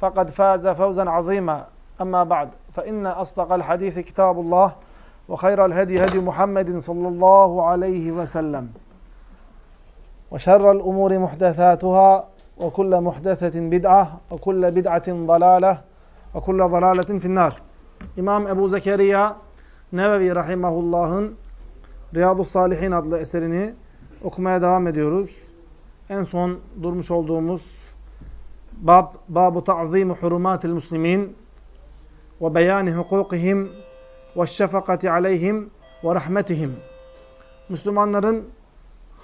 فقد فاز فوزا عظيما أما بعد فإن أصدق الحديث كتاب الله وخير الهدي هدي محمد صلى الله عليه وسلم وشر الأمور محدثاتها وكل محدثة بدعة وكل بدعة ضلالة وكل ضلالة في النار İmam Ebu Zekeriya Nevevi Rahimahullah'ın Riyadu Salihin adlı eserini okumaya devam ediyoruz. En son durmuş olduğumuz bab, babu ta'zimu hurumatil muslimin ve beyani hukukihim ve şefakati aleyhim ve rahmetihim. Müslümanların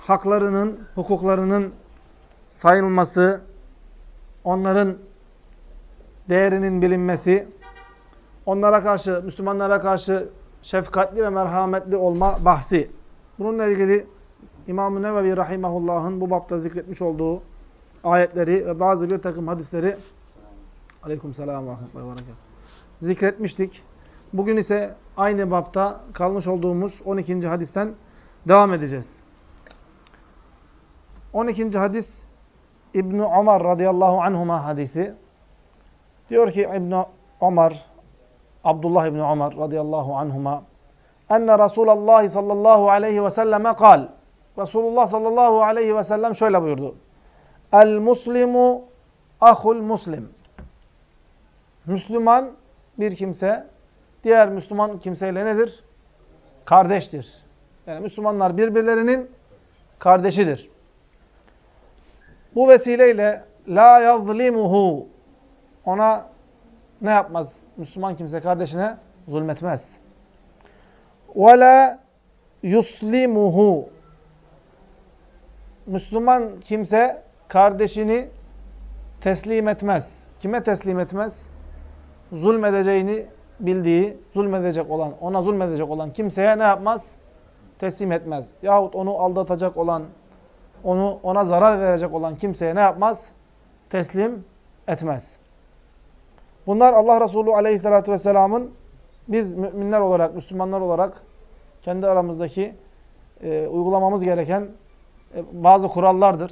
haklarının, hukuklarının sayılması, onların değerinin bilinmesi, onlara karşı, Müslümanlara karşı şefkatli ve merhametli olma bahsi. Bununla ilgili İmam-ı Nevevi Rahimahullah'ın bu bapta zikretmiş olduğu ayetleri ve bazı bir takım hadisleri Aleyküm selam ve rahmetullahi ve zikretmiştik. Bugün ise aynı bapta kalmış olduğumuz 12. hadisten devam edeceğiz. 12. hadis İbn Ömer radıyallahu anhuma hadisi. Diyor ki İbn Ömer Abdullah İbn Ömer radıyallahu anhuma enne Resulullah sallallahu aleyhi ve selleme kal. Resulullah sallallahu aleyhi ve sellem şöyle buyurdu. El muslimu ahul muslim. Müslüman bir kimse diğer Müslüman kimseyle nedir? Kardeştir. Yani Müslümanlar birbirlerinin kardeşidir. Bu vesileyle la yazlimuhu ona ne yapmaz? Müslüman kimse kardeşine zulmetmez. Ve la yuslimuhu Müslüman kimse kardeşini teslim etmez. Kime teslim etmez? Zulmedeceğini bildiği, zulmedecek olan, ona zulmedecek olan kimseye ne yapmaz? Teslim etmez. Yahut onu aldatacak olan, onu ona zarar verecek olan kimseye ne yapmaz? Teslim etmez. Bunlar Allah Resulü Aleyhisselatü vesselamın biz müminler olarak, Müslümanlar olarak kendi aramızdaki e, uygulamamız gereken e, bazı kurallardır.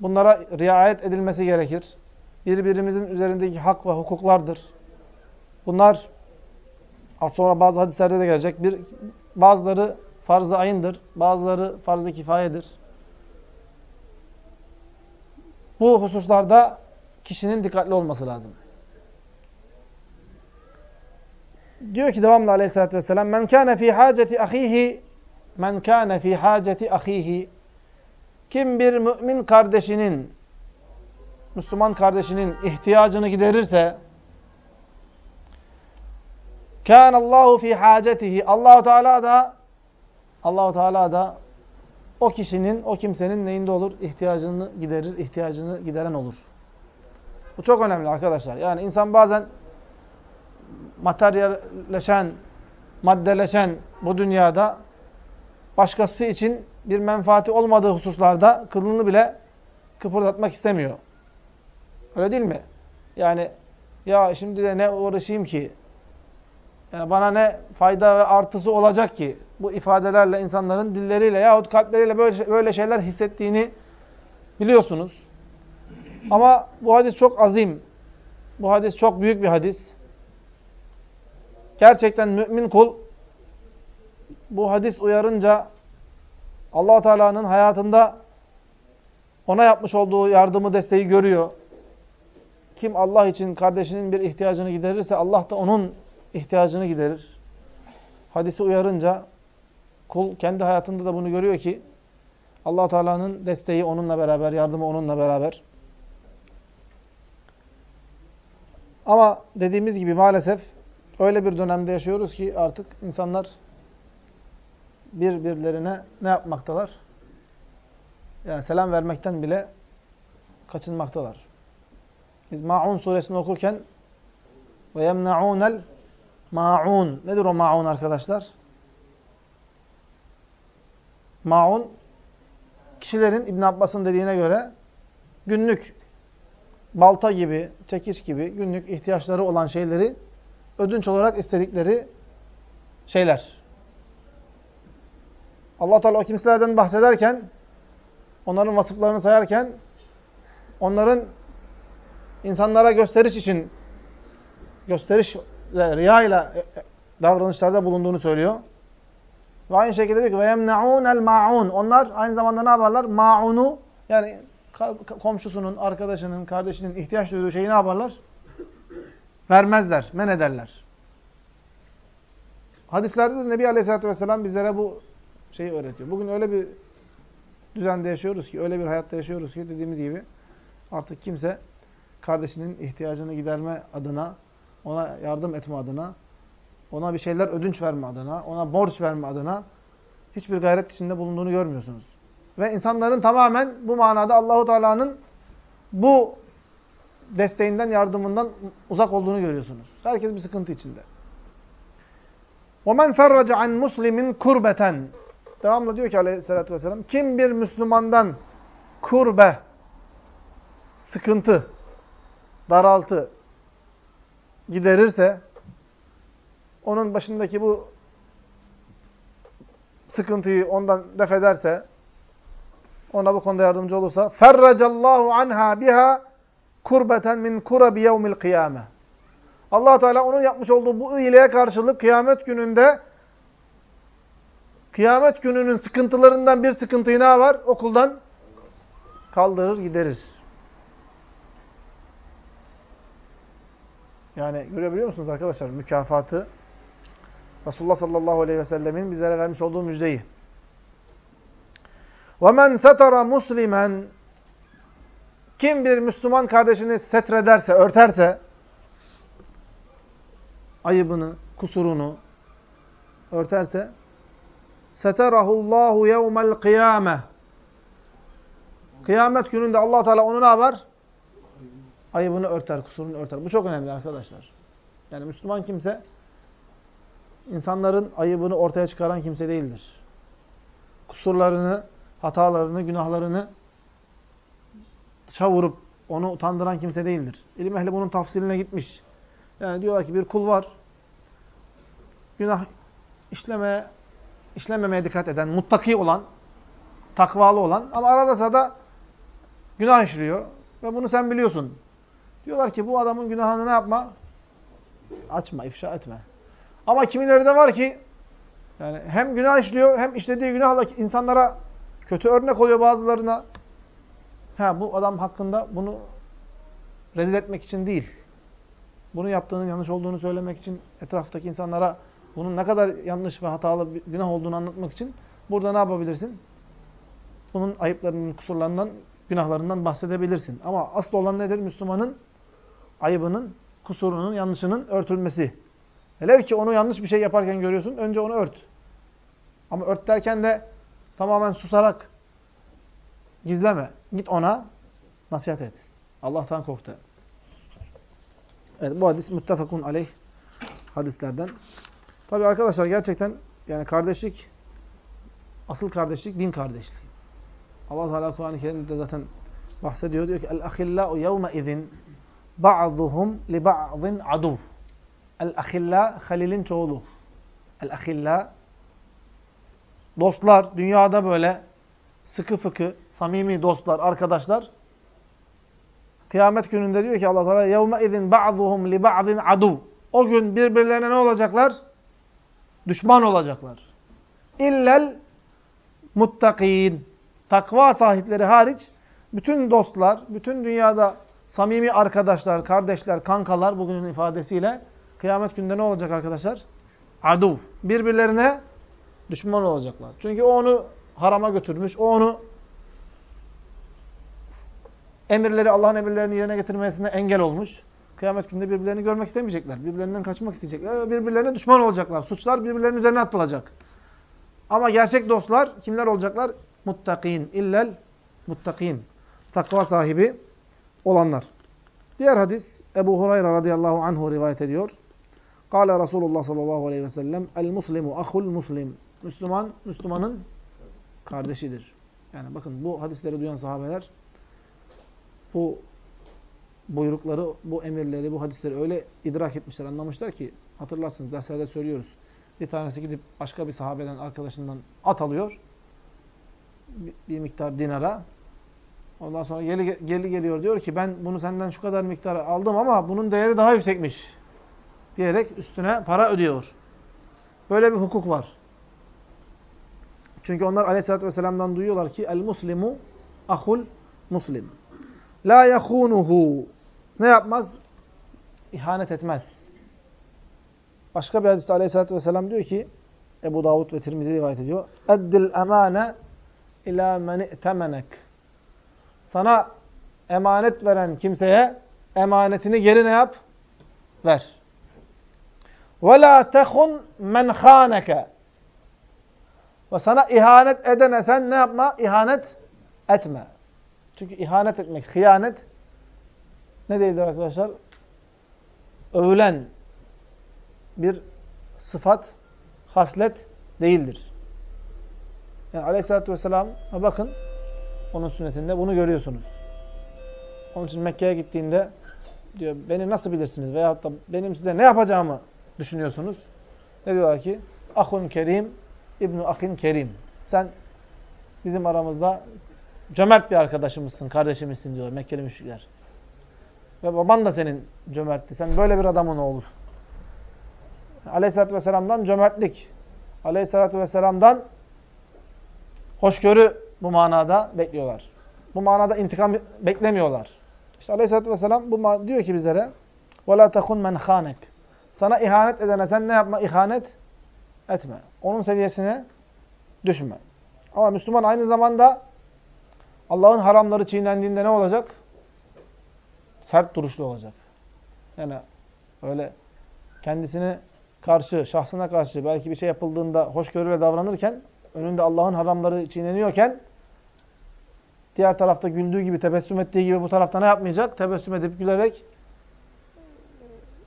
Bunlara riayet edilmesi gerekir. Birbirimizin üzerindeki hak ve hukuklardır. Bunlar az sonra bazı hadislerde de gelecek. Bir, bazıları farz-ı ayındır. Bazıları farz-ı kifayedir. Bu hususlarda kişinin dikkatli olması lazım. Diyor ki devamlı aleyhissalatü vesselam men kâne fî hâceti ahîhi men kâne fî hâceti ahîhi kim bir mümin kardeşinin Müslüman kardeşinin ihtiyacını giderirse kâne Allahu fî hâcetihi Allahu Teala da Allahu Teala da o kişinin, o kimsenin neyinde olur? İhtiyacını giderir, ihtiyacını gideren olur. Bu çok önemli arkadaşlar. Yani insan bazen materyalleşen, maddeleşen bu dünyada başkası için bir menfaati olmadığı hususlarda kılını bile kıpırdatmak istemiyor. Öyle değil mi? Yani ya şimdi de ne uğraşayım ki? Yani bana ne fayda ve artısı olacak ki? Bu ifadelerle insanların dilleriyle yahut kalpleriyle böyle, böyle şeyler hissettiğini biliyorsunuz. Ama bu hadis çok azim. Bu hadis çok büyük bir hadis. Gerçekten mümin kul bu hadis uyarınca allah Teala'nın hayatında ona yapmış olduğu yardımı, desteği görüyor. kim Allah için kardeşinin bir ihtiyacını giderirse Allah da onun ihtiyacını giderir. Hadisi uyarınca kul kendi hayatında da bunu görüyor ki allah Teala'nın desteği onunla beraber, yardımı onunla beraber. Ama dediğimiz gibi maalesef öyle bir dönemde yaşıyoruz ki artık insanlar birbirlerine ne yapmaktalar? Yani selam vermekten bile kaçınmaktalar. Biz Ma'un suresini okurken ve yemna'unel ma'un. Nedir o ma'un arkadaşlar? Ma'un kişilerin İbn Abbas'ın dediğine göre günlük balta gibi, çekiç gibi günlük ihtiyaçları olan şeyleri ödünç olarak istedikleri şeyler. Allah Teala o kimselerden bahsederken onların vasıflarını sayarken onların insanlara gösteriş için gösteriş ve riya ile davranışlarda bulunduğunu söylüyor. Ve aynı şekilde diyor ki وَيَمْنَعُونَ الْمَاعُونَ Onlar aynı zamanda ne yaparlar? Ma'unu yani komşusunun, arkadaşının, kardeşinin ihtiyaç duyduğu şeyi ne yaparlar? Vermezler, men ederler. Hadislerde de Nebi Aleyhisselatü Vesselam bizlere bu şeyi öğretiyor. Bugün öyle bir düzende yaşıyoruz ki, öyle bir hayatta yaşıyoruz ki dediğimiz gibi artık kimse kardeşinin ihtiyacını giderme adına, ona yardım etme adına, ona bir şeyler ödünç verme adına, ona borç verme adına hiçbir gayret içinde bulunduğunu görmüyorsunuz. Ve insanların tamamen bu manada Allahu Teala'nın bu desteğinden, yardımından uzak olduğunu görüyorsunuz. Herkes bir sıkıntı içinde. وَمَنْ فَرَّجَ عَنْ مُسْلِمٍ كُرْبَةً Devamlı diyor ki aleyhissalatü vesselam, kim bir Müslümandan kurbe, sıkıntı, daraltı giderirse, onun başındaki bu sıkıntıyı ondan def ederse, ona bu konuda yardımcı olursa, ferracallahu anha biha kurbeten min kurabi yevmil kıyame. allah Teala onun yapmış olduğu bu iyiliğe karşılık kıyamet gününde kıyamet gününün sıkıntılarından bir sıkıntıyı ne var? Okuldan kaldırır, giderir. Yani görebiliyor musunuz arkadaşlar mükafatı? Resulullah sallallahu aleyhi ve sellemin bizlere vermiş olduğu müjdeyi. وَمَنْ سَتَرَ muslimen Kim bir Müslüman kardeşini setrederse, örterse, ayıbını, kusurunu örterse, seterahullahu yevmel kıyame. Kıyamet gününde allah Teala onu ne yapar? Ayıbını örter, kusurunu örter. Bu çok önemli arkadaşlar. Yani Müslüman kimse, insanların ayıbını ortaya çıkaran kimse değildir. Kusurlarını, hatalarını, günahlarını dışa vurup onu utandıran kimse değildir. İlim ehli bunun tafsiline gitmiş. Yani diyorlar ki bir kul var. Günah işlemeye işlememeye dikkat eden, muttaki olan, takvalı olan ama arada sırada günah işliyor ve bunu sen biliyorsun. Diyorlar ki bu adamın günahını ne yapma? Açma, ifşa etme. Ama kimileri de var ki yani hem günah işliyor hem işlediği günahla insanlara kötü örnek oluyor bazılarına. Ha bu adam hakkında bunu rezil etmek için değil. Bunu yaptığının yanlış olduğunu söylemek için etraftaki insanlara bunun ne kadar yanlış ve hatalı günah olduğunu anlatmak için burada ne yapabilirsin? Bunun ayıplarının, kusurlarından, günahlarından bahsedebilirsin. Ama asıl olan nedir? Müslümanın ayıbının, kusurunun, yanlışının örtülmesi. Velev ki onu yanlış bir şey yaparken görüyorsun, önce onu ört. Ama ört derken de tamamen susarak gizleme. Git ona nasihat et. Allah'tan kork da. Evet bu hadis muttefakun aleyh hadislerden. Tabi arkadaşlar gerçekten yani kardeşlik, asıl kardeşlik din kardeşliği. Allah Teala Kur'an-ı Kerim'de zaten bahsediyor. Diyor ki el-ahillau yevme izin ba'duhum li ba'din aduv. El-ahilla Halil'in çoğulu. El-ahilla dostlar dünyada böyle sıkı fıkı, samimi dostlar, arkadaşlar kıyamet gününde diyor ki Allah Teala yevme izin ba'duhum li ba'din aduv. O gün birbirlerine ne olacaklar? Düşman olacaklar. İllel muttakin. Takva sahipleri hariç bütün dostlar, bütün dünyada samimi arkadaşlar, kardeşler, kankalar bugünün ifadesiyle kıyamet günde ne olacak arkadaşlar? Aduv. Birbirlerine düşman olacaklar. Çünkü o onu harama götürmüş, o onu emirleri, Allah'ın emirlerini yerine getirmesine engel olmuş. Kıyamet günde birbirlerini görmek istemeyecekler. Birbirlerinden kaçmak isteyecekler. Birbirlerine düşman olacaklar. Suçlar birbirlerinin üzerine atılacak. Ama gerçek dostlar kimler olacaklar? Muttakin. İllel muttakin. Takva sahibi olanlar. Diğer hadis Ebu Hurayra radıyallahu anhu rivayet ediyor. Kale Resulullah sallallahu aleyhi ve sellem El muslimu ahul muslim. Müslüman, Müslümanın kardeşidir. Yani bakın bu hadisleri duyan sahabeler bu buyrukları, bu emirleri, bu hadisleri öyle idrak etmişler, anlamışlar ki hatırlarsınız derslerde söylüyoruz. Bir tanesi gidip başka bir sahabeden, arkadaşından at alıyor. Bir, bir miktar dinara. Ondan sonra geri, geri geliyor diyor ki ben bunu senden şu kadar miktar aldım ama bunun değeri daha yüksekmiş. Diyerek üstüne para ödüyor. Böyle bir hukuk var. Çünkü onlar aleyhissalatü vesselam'dan duyuyorlar ki el muslimu ahul muslim. La yahunuhu. Ne yapmaz? İhanet etmez. Başka bir hadiste aleyhissalatü vesselam diyor ki Ebu Davud ve Tirmizi rivayet ediyor. Eddil emane ila men temenek. Sana emanet veren kimseye emanetini geri ne yap? Ver. Ve la tehun men khaneke. Ve sana ihanet edene sen ne yapma? İhanet etme. Çünkü ihanet etmek, hıyanet ne değildir arkadaşlar? Övülen bir sıfat, haslet değildir. Yani aleyhissalatü vesselam bakın onun sünnetinde bunu görüyorsunuz. Onun için Mekke'ye gittiğinde diyor beni nasıl bilirsiniz veyahut da benim size ne yapacağımı düşünüyorsunuz. Ne diyorlar ki? Ahun kerim, İbnu Akin kerim. Sen bizim aramızda cömert bir arkadaşımızsın, kardeşimizsin diyorlar Mekkeli müşrikler. Ve baban da senin cömertti. Sen böyle bir adamın oğlu. Aleyhisselatü Vesselam'dan cömertlik. Aleyhisselatü Vesselam'dan hoşgörü bu manada bekliyorlar. Bu manada intikam beklemiyorlar. İşte Aleyhisselatü Vesselam bu diyor ki bizlere وَلَا تَخُنْ مَنْ خَانَكَ Sana ihanet edene sen ne yapma? İhanet etme. Onun seviyesine düşme. Ama Müslüman aynı zamanda Allah'ın haramları çiğnendiğinde ne olacak? Sert duruşlu olacak. Yani öyle kendisine karşı, şahsına karşı belki bir şey yapıldığında hoşgörüyle davranırken, önünde Allah'ın haramları çiğneniyorken, diğer tarafta güldüğü gibi, tebessüm ettiği gibi bu tarafta ne yapmayacak? Tebessüm edip gülerek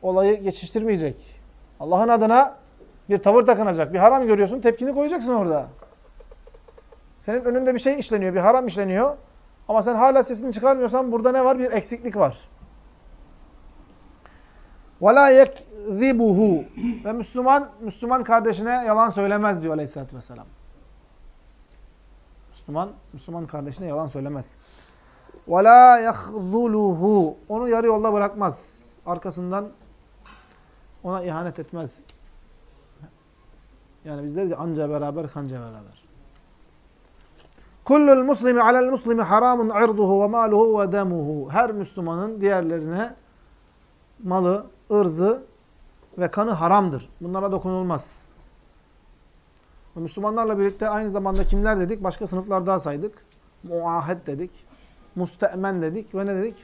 olayı geçiştirmeyecek. Allah'ın adına bir tavır takınacak. Bir haram görüyorsun, tepkini koyacaksın orada. Senin önünde bir şey işleniyor, bir haram işleniyor. Ama sen hala sesini çıkarmıyorsan burada ne var? Bir eksiklik var. وَلَا يَكْذِبُهُ Ve Müslüman, Müslüman kardeşine yalan söylemez diyor aleyhissalatü vesselam. Müslüman, Müslüman kardeşine yalan söylemez. وَلَا يَخْذُلُهُ Onu yarı yolda bırakmaz. Arkasından ona ihanet etmez. Yani biz deriz ya anca beraber, kanca beraber. Kullul muslimi alel muslimi haramun irduhu ve maluhu ve demuhu. Her Müslümanın diğerlerine malı, ırzı ve kanı haramdır. Bunlara dokunulmaz. Müslümanlarla birlikte aynı zamanda kimler dedik? Başka sınıflar daha saydık. Muahed dedik. Muste'men dedik. Ve ne dedik?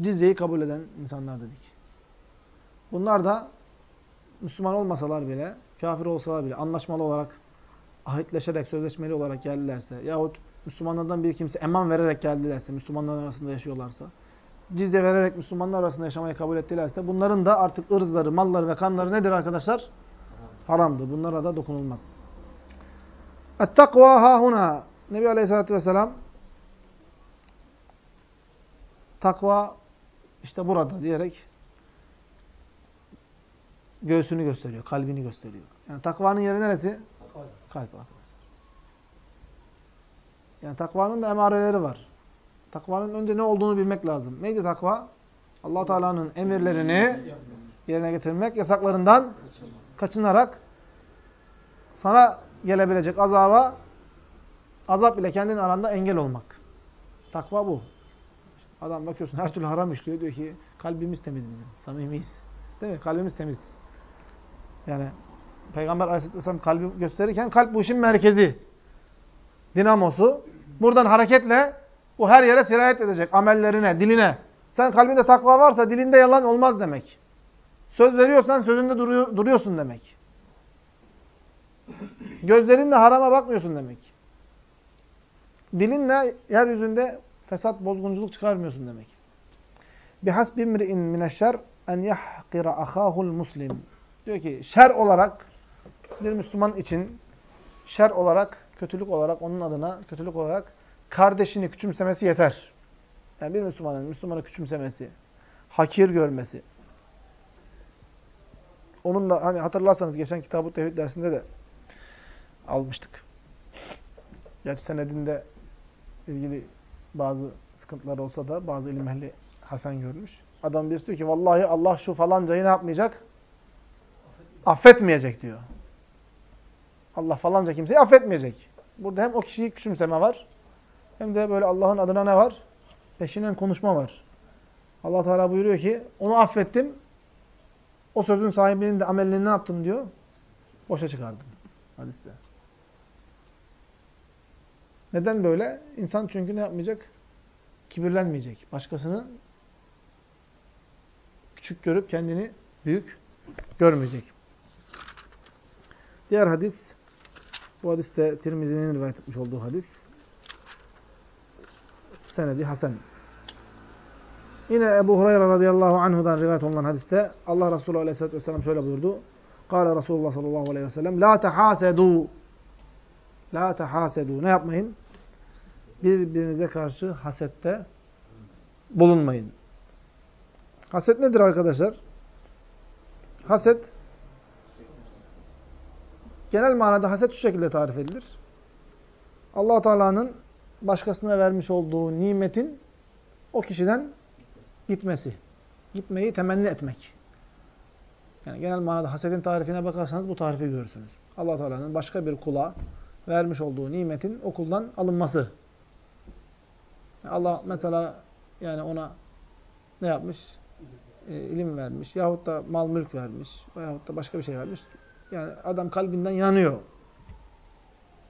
Cizyeyi kabul eden insanlar dedik. Bunlar da Müslüman olmasalar bile, kafir olsalar bile anlaşmalı olarak ahitleşerek, sözleşmeli olarak geldilerse yahut Müslümanlardan bir kimse eman vererek geldilerse, Müslümanlar arasında yaşıyorlarsa, cizye vererek Müslümanlar arasında yaşamayı kabul ettilerse bunların da artık ırzları, malları ve kanları nedir arkadaşlar? Haramdır. Bunlara da dokunulmaz. Et-takva hahuna. Nebi Aleyhisselatü Vesselam takva işte burada diyerek göğsünü gösteriyor, kalbini gösteriyor. Yani takvanın yeri neresi? Kalp arkadaşlar. Yani takvanın da emareleri var. Takvanın önce ne olduğunu bilmek lazım. Neydi takva? allah Teala'nın emirlerini yerine getirmek, yasaklarından kaçınarak sana gelebilecek azaba azap ile kendin aranda engel olmak. Takva bu. Adam bakıyorsun her türlü haram işliyor. Diyor ki kalbimiz temiz bizim. Samimiyiz. Değil mi? Kalbimiz temiz. Yani Peygamber Aleyhisselam kalbi gösterirken kalp bu işin merkezi. Dinamosu. Buradan hareketle bu her yere sirayet edecek. Amellerine, diline. Sen kalbinde takva varsa dilinde yalan olmaz demek. Söz veriyorsan sözünde duruyor, duruyorsun demek. Gözlerinle harama bakmıyorsun demek. Dilinle yeryüzünde fesat, bozgunculuk çıkarmıyorsun demek. Bihasb imri'in mineşşer en yahqira ahahul muslim. Diyor ki şer olarak bir Müslüman için şer olarak, kötülük olarak onun adına kötülük olarak kardeşini küçümsemesi yeter. Yani bir Müslümanın Müslümanı küçümsemesi, hakir görmesi. Onun da hani hatırlarsanız geçen Kitab-ı Tevhid dersinde de almıştık. Gerçi senedinde ilgili bazı sıkıntılar olsa da bazı ilim ehli Hasan görmüş. Adam birisi diyor ki vallahi Allah şu falancayı ne yapmayacak? Affetmeyecek diyor. Allah falanca kimseyi affetmeyecek. Burada hem o kişiyi küçümseme var hem de böyle Allah'ın adına ne var? Peşinden konuşma var. Allah Teala buyuruyor ki onu affettim. O sözün sahibinin de amelini ne yaptım diyor? Boşa çıkardım. Hadiste. Neden böyle? İnsan çünkü ne yapmayacak? Kibirlenmeyecek. Başkasını küçük görüp kendini büyük görmeyecek. Diğer hadis, bu hadiste Tirmizi'nin rivayet etmiş olduğu hadis. Senedi Hasan. Yine Ebu Hureyre radıyallahu anhudan rivayet olunan hadiste Allah Resulü aleyhissalatü vesselam şöyle buyurdu. Kale Resulullah sallallahu aleyhi ve sellem La tehasedu La tehasedu Ne yapmayın? Birbirinize karşı hasette bulunmayın. Haset nedir arkadaşlar? Haset genel manada haset şu şekilde tarif edilir. allah Teala'nın başkasına vermiş olduğu nimetin o kişiden gitmesi. Gitmeyi temenni etmek. Yani genel manada hasetin tarifine bakarsanız bu tarifi görürsünüz. allah Teala'nın başka bir kula vermiş olduğu nimetin okuldan alınması. Allah mesela yani ona ne yapmış? E, ilim vermiş. Yahut da mal mülk vermiş. Yahut da başka bir şey vermiş. Yani adam kalbinden yanıyor.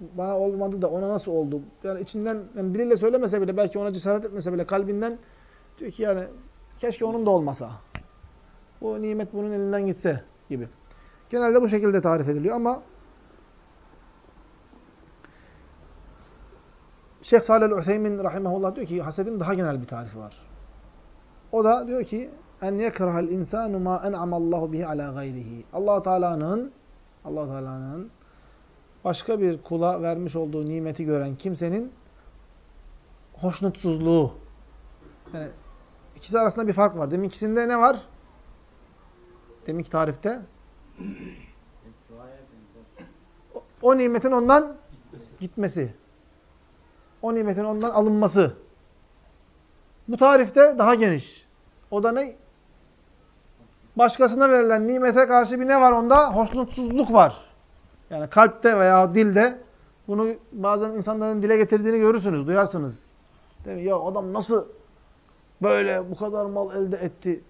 Bana olmadı da ona nasıl oldu? Yani içinden yani biriyle söylemese bile belki ona cesaret etmese bile kalbinden diyor ki yani keşke onun da olmasa. Bu nimet bunun elinden gitse gibi. Genelde bu şekilde tarif ediliyor ama Şeyh Salih el-Hüseyin rahimahullah diyor ki hasedin daha genel bir tarifi var. O da diyor ki en yekrahal insanu ma en'amallahu bihi ala gayrihi. Allah Teala'nın Allah Teala'nın başka bir kula vermiş olduğu nimeti gören kimsenin hoşnutsuzluğu. Yani ikisi arasında bir fark var. Demin ikisinde ne var? Deminki tarifte o, o nimetin ondan gitmesi o nimetin ondan alınması. Bu tarifte daha geniş. O da ne? Başkasına verilen nimete karşı bir ne var onda? Hoşnutsuzluk var. Yani kalpte veya dilde bunu bazen insanların dile getirdiğini görürsünüz, duyarsınız. Değil mi? Ya adam nasıl böyle bu kadar mal elde etti?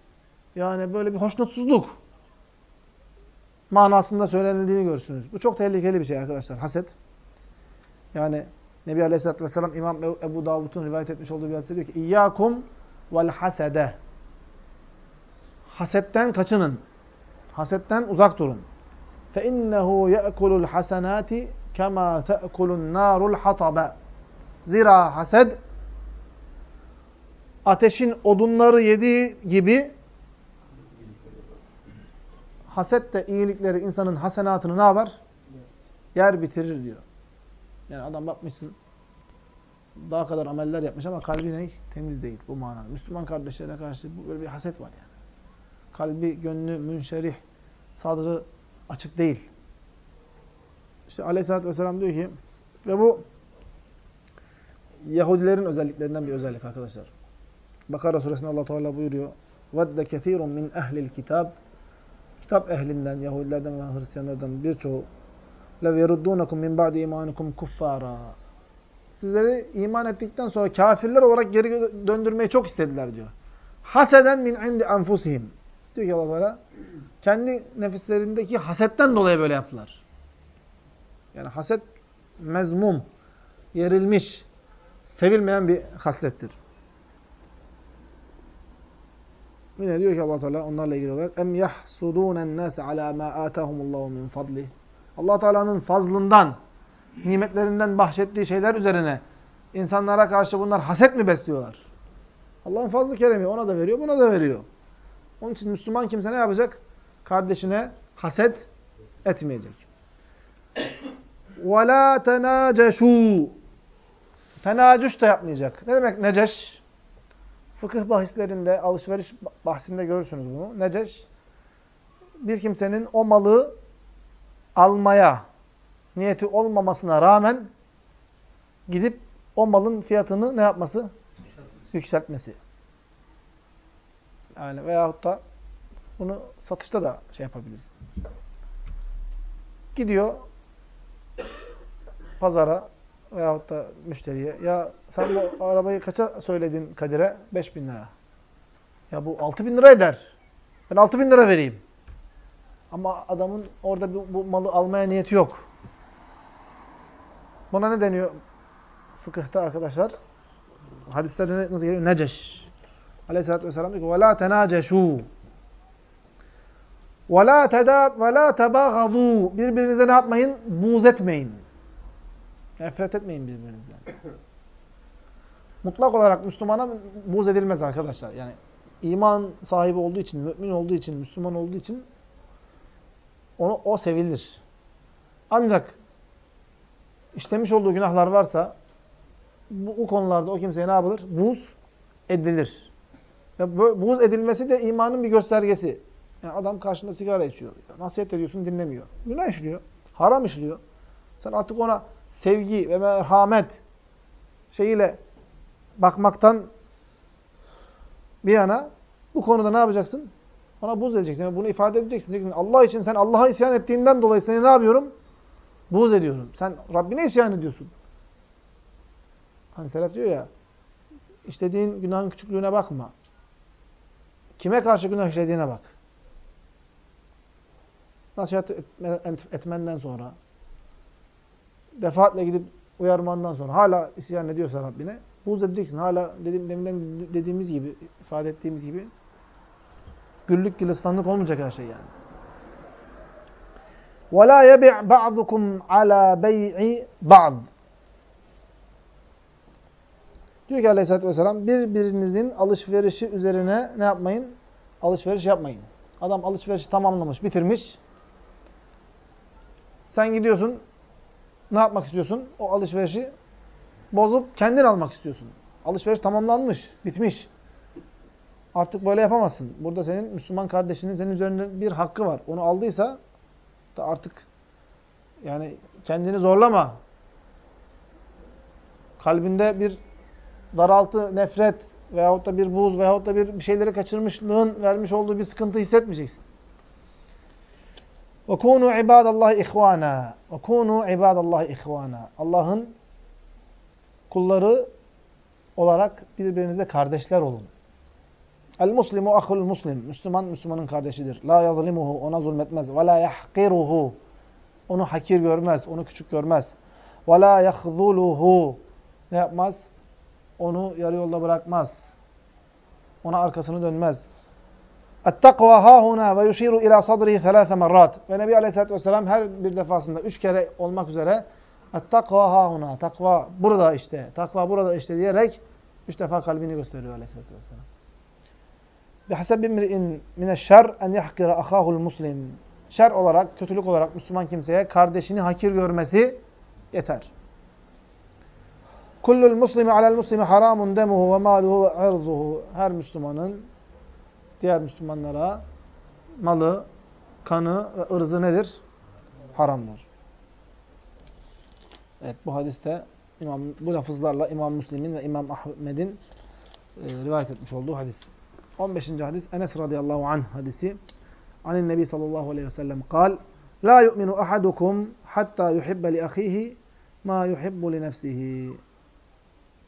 Yani böyle bir hoşnutsuzluk manasında söylenildiğini görürsünüz. Bu çok tehlikeli bir şey arkadaşlar. Haset. Yani Nebi Aleyhisselatü Vesselam İmam Ebu Davud'un rivayet etmiş olduğu bir hadise diyor ki İyyâkum vel hasede Hasetten kaçının. Hasetten uzak durun. فَاِنَّهُ يَأْكُلُ الْحَسَنَاتِ كَمَا تَأْكُلُ النَّارُ الْحَطَبَ Zira hased ateşin odunları yediği gibi haset de iyilikleri insanın hasenatını ne yapar? Yer bitirir diyor. Yani adam bakmışsın daha kadar ameller yapmış ama kalbi ne? Temiz değil bu manada. Müslüman kardeşlerine karşı böyle bir haset var yani. Kalbi, gönlü, münşerih, sadrı açık değil. İşte aleyhissalatü vesselam diyor ki ve bu Yahudilerin özelliklerinden bir özellik arkadaşlar. Bakara suresinde Allah Teala buyuruyor. Vedde kesirun min ehlil kitab kitap ehlinden, Yahudilerden ve Hristiyanlardan birçoğu lev yeruddunakum min ba'di imanikum kuffara sizleri iman ettikten sonra kafirler olarak geri döndürmeyi çok istediler diyor. Haseden min indi enfusihim. Diyor ki Allah Teala kendi nefislerindeki hasetten dolayı böyle yaptılar. Yani haset mezmum, yerilmiş, sevilmeyen bir haslettir. Yine diyor ki Allah Teala onlarla ilgili olarak em yahsudunen nas ala ma atahumullahu min fadli. Allah Teala'nın fazlından, nimetlerinden bahşettiği şeyler üzerine insanlara karşı bunlar haset mi besliyorlar? Allah'ın fazlı keremi ona da veriyor, buna da veriyor. Onun için Müslüman kimse ne yapacak? Kardeşine haset etmeyecek. وَلَا تَنَاجَشُوا Tenacüş de yapmayacak. Ne demek neceş? Fıkıh bahislerinde, alışveriş bahsinde görürsünüz bunu. Neceş, bir kimsenin o malı almaya niyeti olmamasına rağmen gidip o malın fiyatını ne yapması? Yükseltmesi. Yani veyahut da bunu satışta da şey yapabiliriz. Gidiyor pazara veyahut da müşteriye ya sen bu arabayı kaça söyledin Kadir'e? 5000 lira. Ya bu 6000 lira eder. Ben 6000 lira vereyim. Ama adamın orada bu, bu malı almaya niyeti yok. Buna ne deniyor fıkıhta arkadaşlar? Hadislerde nasıl geliyor? Neceş. Aleyhisselatü Vesselam diyor ki وَلَا تَنَاجَشُوا وَلَا تَدَابْ وَلَا تَبَاغَضُوا Birbirinize ne yapmayın? Buğz etmeyin. Nefret etmeyin birbirinizden. Mutlak olarak Müslümana buğz edilmez arkadaşlar. Yani iman sahibi olduğu için, mümin olduğu için, Müslüman olduğu için onu o sevilir. Ancak işlemiş olduğu günahlar varsa bu, bu konularda o kimseye ne yapılır? Buz edilir. Ve buz edilmesi de imanın bir göstergesi. Yani adam karşında sigara içiyor. Nasihat ediyorsun dinlemiyor. Günah işliyor. Haram işliyor. Sen artık ona sevgi ve merhamet şeyiyle bakmaktan bir yana bu konuda ne yapacaksın? Ona buz edeceksin. Yani bunu ifade edeceksin. Diyeceksin, Allah için sen Allah'a isyan ettiğinden dolayı seni ne yapıyorum? Buz ediyorum. Sen Rabbine isyan ediyorsun. Hani Selef diyor ya, işlediğin günahın küçüklüğüne bakma. Kime karşı günah işlediğine bak. Nasihat etmenden sonra, defaatle gidip uyarmandan sonra hala isyan ediyorsa Rabbine, buğz edeceksin. Hala dedim, deminden dediğimiz gibi, ifade ettiğimiz gibi güllük gülistanlık olmayacak her şey yani. وَلَا يَبِعْ بَعْضُكُمْ عَلَى بَيْعِ بَعْضٍ Diyor ki aleyhissalatü vesselam birbirinizin alışverişi üzerine ne yapmayın? Alışveriş yapmayın. Adam alışverişi tamamlamış, bitirmiş. Sen gidiyorsun, ne yapmak istiyorsun? O alışverişi bozup kendin almak istiyorsun. Alışveriş tamamlanmış, bitmiş. Artık böyle yapamazsın. Burada senin Müslüman kardeşinin senin üzerinde bir hakkı var. Onu aldıysa da artık yani kendini zorlama. Kalbinde bir daraltı, nefret veyahut da bir buz veyahut da bir, bir şeyleri kaçırmışlığın vermiş olduğu bir sıkıntı hissetmeyeceksin. وَكُونُوا عِبَادَ اللّٰهِ اِخْوَانًا وَكُونُوا عِبَادَ اللّٰهِ اِخْوَانًا Allah'ın kulları olarak birbirinize kardeşler olun. El-muslimu ahul muslim. Müslüman, Müslümanın kardeşidir. La yazlimuhu. Ona zulmetmez. Ve la yahkiruhu. Onu hakir görmez. Onu küçük görmez. Ve la yahzuluhu. Ne yapmaz? Onu yarı yolda bırakmaz. Ona arkasını dönmez. Et-takva hahuna ve yushiru ila sadrihi thelâthe merrat. Ve Nebi Aleyhisselatü Vesselam her bir defasında üç kere olmak üzere Et-takva hahuna. Takva burada işte. Takva burada işte diyerek üç defa kalbini gösteriyor Aleyhisselatü Vesselam. بِحَسَبِ اِمْرِئٍ مِنَ الشَّرْ اَنْ يَحْقِرَ اَخَاهُ الْمُسْلِمِ Şer olarak, kötülük olarak Müslüman kimseye kardeşini hakir görmesi yeter. Kullul muslimi alel muslimi haramun demuhu ve maluhu ve irduhu. Her Müslümanın diğer Müslümanlara malı, kanı ve ırzı nedir? Haramdır. Evet bu hadiste İmam, bu lafızlarla İmam Müslim'in ve İmam Ahmed'in e, rivayet etmiş olduğu hadis. 15. hadis Enes radıyallahu anh hadisi. Anin Nebi sallallahu aleyhi ve sellem kal La yu'minu ahadukum hatta yuhibbe li ahihi ma yuhibbu li nefsihi.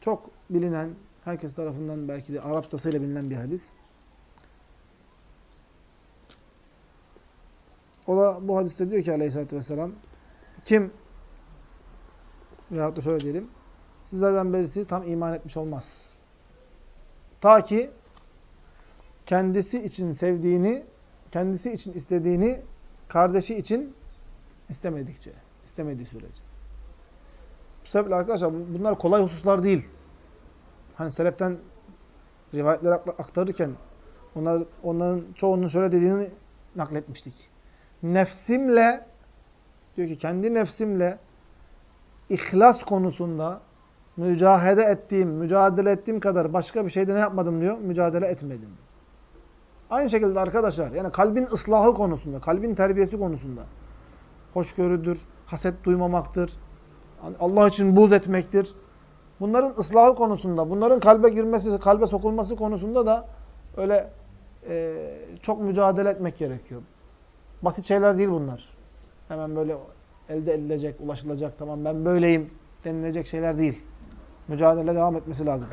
Çok bilinen, herkes tarafından belki de Arapçasıyla bilinen bir hadis. O da bu hadiste diyor ki aleyhissalatü vesselam, kim, veyahut da şöyle diyelim, sizlerden birisi tam iman etmiş olmaz. Ta ki kendisi için sevdiğini, kendisi için istediğini kardeşi için istemedikçe, istemediği sürece. Bu sebeple arkadaşlar bunlar kolay hususlar değil. Hani seleften rivayetler aktarırken onlar, onların çoğunun şöyle dediğini nakletmiştik. Nefsimle diyor ki kendi nefsimle ihlas konusunda mücahede ettiğim, mücadele ettiğim kadar başka bir şeyde ne yapmadım diyor? Mücadele etmedim. Aynı şekilde arkadaşlar yani kalbin ıslahı konusunda, kalbin terbiyesi konusunda hoşgörüdür, haset duymamaktır, Allah için buz etmektir. Bunların ıslahı konusunda, bunların kalbe girmesi, kalbe sokulması konusunda da öyle e, çok mücadele etmek gerekiyor. Basit şeyler değil bunlar. Hemen böyle elde edilecek, ulaşılacak, tamam ben böyleyim denilecek şeyler değil. Mücadele devam etmesi lazım.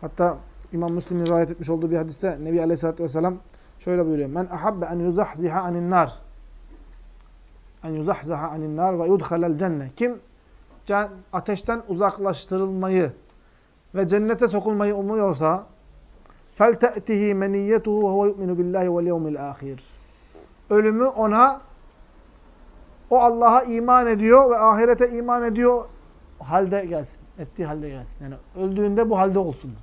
Hatta İmam Müslim'in rivayet etmiş olduğu bir hadiste Nebi Aleyhisselatü Vesselam şöyle buyuruyor. Men ahabbe en yuzahziha anin nar. En yuzahzaha anin nar ve yudhalel cenne. Kim ateşten uzaklaştırılmayı ve cennete sokulmayı umuyorsa فَلْتَأْتِهِ مَنِيَّتُهُ وَهُوَ يُؤْمِنُ بِاللّٰهِ وَالْيَوْمِ الْآخِرِ Ölümü ona o Allah'a iman ediyor ve ahirete iman ediyor halde gelsin. Ettiği halde gelsin. Yani öldüğünde bu halde olsun.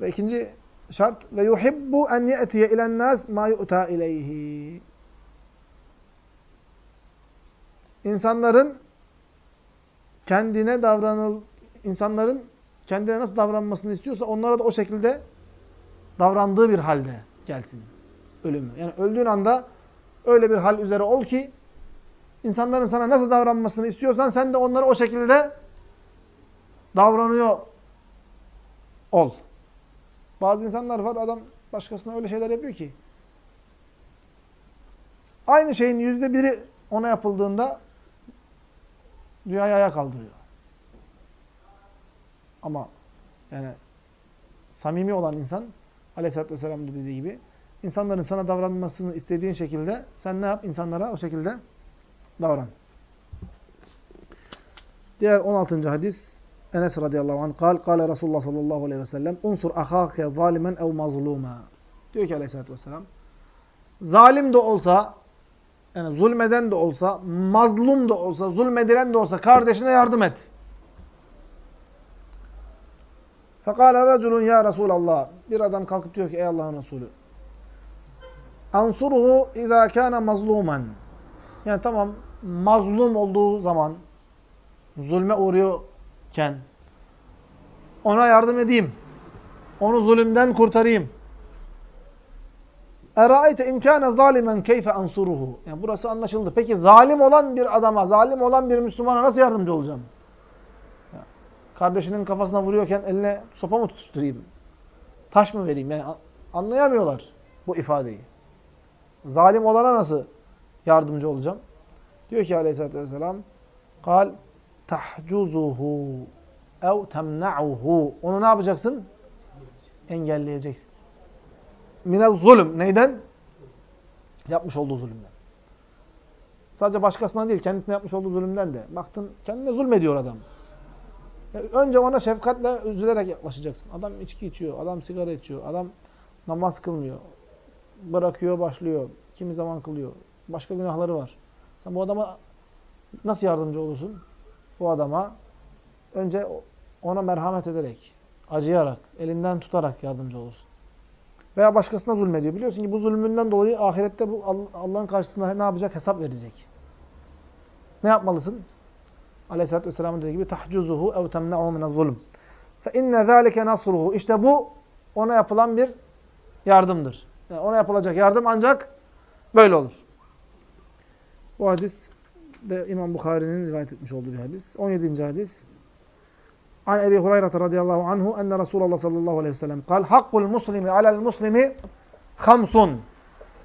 Ve ikinci şart ve yuhibbu en ye'tiye ilen nas ma yu'ta ileyhi. İnsanların kendine davranıl insanların kendine nasıl davranmasını istiyorsa onlara da o şekilde davrandığı bir halde gelsin ölümü. Yani öldüğün anda öyle bir hal üzere ol ki insanların sana nasıl davranmasını istiyorsan sen de onlara o şekilde davranıyor ol. Bazı insanlar var adam başkasına öyle şeyler yapıyor ki aynı şeyin yüzde biri ona yapıldığında dünyayı ayağa kaldırıyor. Ama yani samimi olan insan Aleyhisselatü Vesselam dediği gibi insanların sana davranmasını istediğin şekilde sen ne yap? İnsanlara o şekilde davran. Diğer 16. hadis Enes radıyallahu anh kal, kale Resulullah sallallahu aleyhi ve sellem unsur ahake zalimen ev mazluma. Diyor ki aleyhissalatü vesselam zalim de olsa yani zulmeden de olsa, mazlum da olsa, zulmedilen de olsa kardeşine yardım et. Fekale raculun ya Resulallah. Bir adam kalkıp diyor ki ey Allah'ın Resulü. Ansuruhu izâ kâne mazlumen. Yani tamam mazlum olduğu zaman, zulme uğruyorken ona yardım edeyim. Onu zulümden kurtarayım. Eraite imkâne zalimen keyfe ansuruhu. Yani burası anlaşıldı. Peki zalim olan bir adama, zalim olan bir Müslümana nasıl yardımcı olacağım? kardeşinin kafasına vuruyorken eline sopa mı tutuşturayım? Taş mı vereyim? Yani anlayamıyorlar bu ifadeyi. Zalim olana nasıl yardımcı olacağım? Diyor ki aleyhissalatü vesselam kal tahcuzuhu ev temna'uhu. Onu ne yapacaksın? Engelleyeceksin minel zulüm. Neyden? Yapmış olduğu zulümden. Sadece başkasına değil, kendisine yapmış olduğu zulümden de. Baktın kendine zulmediyor adam. önce ona şefkatle üzülerek yaklaşacaksın. Adam içki içiyor, adam sigara içiyor, adam namaz kılmıyor. Bırakıyor, başlıyor. Kimi zaman kılıyor. Başka günahları var. Sen bu adama nasıl yardımcı olursun? Bu adama önce ona merhamet ederek, acıyarak, elinden tutarak yardımcı olursun veya başkasına zulmediyor. Biliyorsun ki bu zulmünden dolayı ahirette bu Allah'ın karşısında ne yapacak? Hesap verecek. Ne yapmalısın? Aleyhisselatü Vesselam'ın dediği gibi tahcuzuhu ev temne'u minel zulm. Fe inne zâlike nasruhu. İşte bu ona yapılan bir yardımdır. Yani ona yapılacak yardım ancak böyle olur. Bu hadis de İmam Bukhari'nin rivayet etmiş olduğu bir hadis. 17. hadis. An Ebi Hureyre radıyallahu anhu enne Resulullah sallallahu aleyhi ve sellem kal hakkul muslimi alel muslimi hamsun.